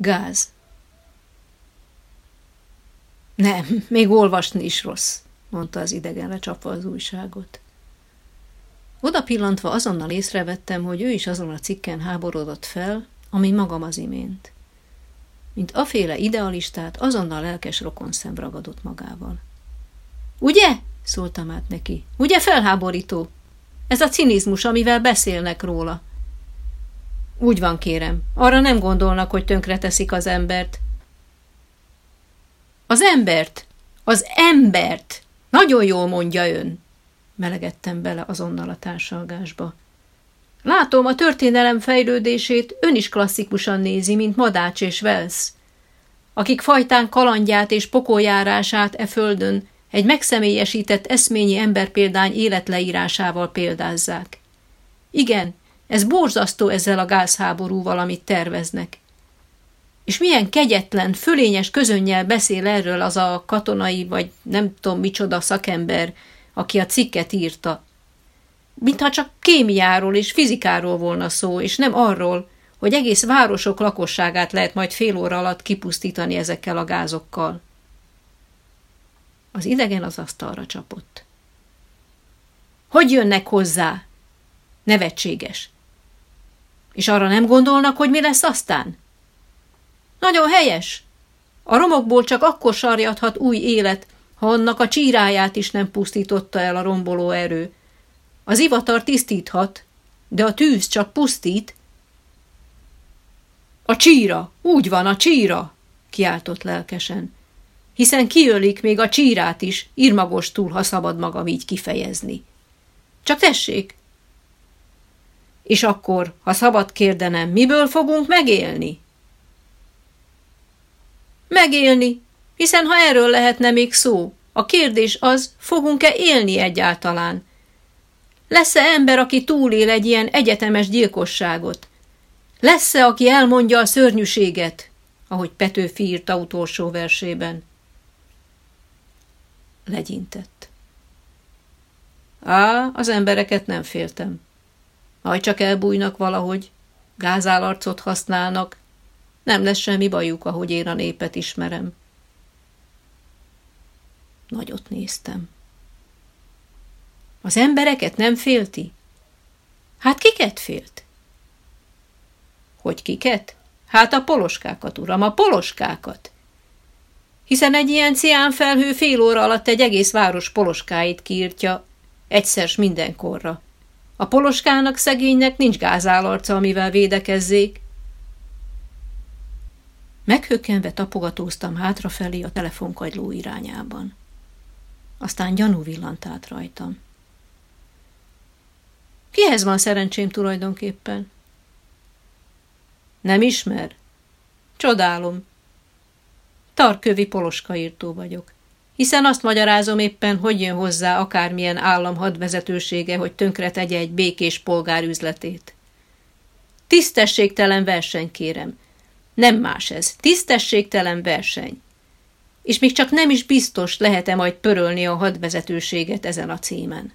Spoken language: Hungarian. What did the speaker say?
Gáz. Nem, még olvasni is rossz, mondta az idegen lecsapva az újságot. Oda pillantva azonnal észrevettem, hogy ő is azon a cikken háborodott fel, ami magam az imént. Mint aféle idealistát azonnal lelkes szem ragadott magával. Ugye? szóltam át neki. Ugye felháborító? Ez a cinizmus, amivel beszélnek róla. Úgy van, kérem. Arra nem gondolnak, hogy tönkreteszik az embert. Az embert! Az embert! Nagyon jól mondja ön! Melegettem bele azonnal a társalgásba. Látom, a történelem fejlődését ön is klasszikusan nézi, mint Madács és Wells, akik fajtán kalandját és pokoljárását e földön egy megszemélyesített eszményi emberpéldány életleírásával példázzák. Igen, ez borzasztó ezzel a gázháborúval, amit terveznek. És milyen kegyetlen, fölényes közönnyel beszél erről az a katonai, vagy nem tudom micsoda szakember, aki a cikket írta. Mintha csak kémiáról és fizikáról volna szó, és nem arról, hogy egész városok lakosságát lehet majd fél óra alatt kipusztítani ezekkel a gázokkal. Az idegen az asztalra csapott. Hogy jönnek hozzá? Nevetséges. És arra nem gondolnak, hogy mi lesz aztán? Nagyon helyes. A romokból csak akkor sarjadhat új élet, ha annak a csíráját is nem pusztította el a romboló erő. Az ivatar tisztíthat, de a tűz csak pusztít. A csíra, úgy van, a csíra, kiáltott lelkesen. Hiszen kiölik még a csírát is, túl, ha szabad magam így kifejezni. Csak tessék! És akkor, ha szabad kérdenem, miből fogunk megélni? Megélni, hiszen ha erről lehetne még szó, a kérdés az, fogunk-e élni egyáltalán? Lesz-e ember, aki túlél egy ilyen egyetemes gyilkosságot? Lesz-e, aki elmondja a szörnyűséget, ahogy Petőfi írta utolsó versében? Legyintett. Á, az embereket nem féltem. Majd csak elbújnak valahogy, gázálarcot használnak, nem lesz semmi bajuk, ahogy én a népet ismerem. Nagyot néztem. Az embereket nem félti? Hát kiket félt? Hogy kiket? Hát a poloskákat, uram, a poloskákat. Hiszen egy ilyen ciánfelhő fél óra alatt egy egész város poloskáit kiírtja, egyszer mindenkorra. A poloskának szegénynek nincs gázálarca, amivel védekezzék. Meghökkenve tapogatóztam hátrafelé a telefonkagyló irányában. Aztán gyanú villant át rajtam. Kihez van szerencsém tulajdonképpen? Nem ismer? Csodálom. Tarkövi poloskaírtó vagyok. Hiszen azt magyarázom éppen, hogy jön hozzá akármilyen állam hadvezetősége, hogy tönkre tegye egy békés polgár üzletét. Tisztességtelen verseny, kérem. Nem más ez. Tisztességtelen verseny. És még csak nem is biztos lehet-e majd pörölni a hadvezetőséget ezen a címen.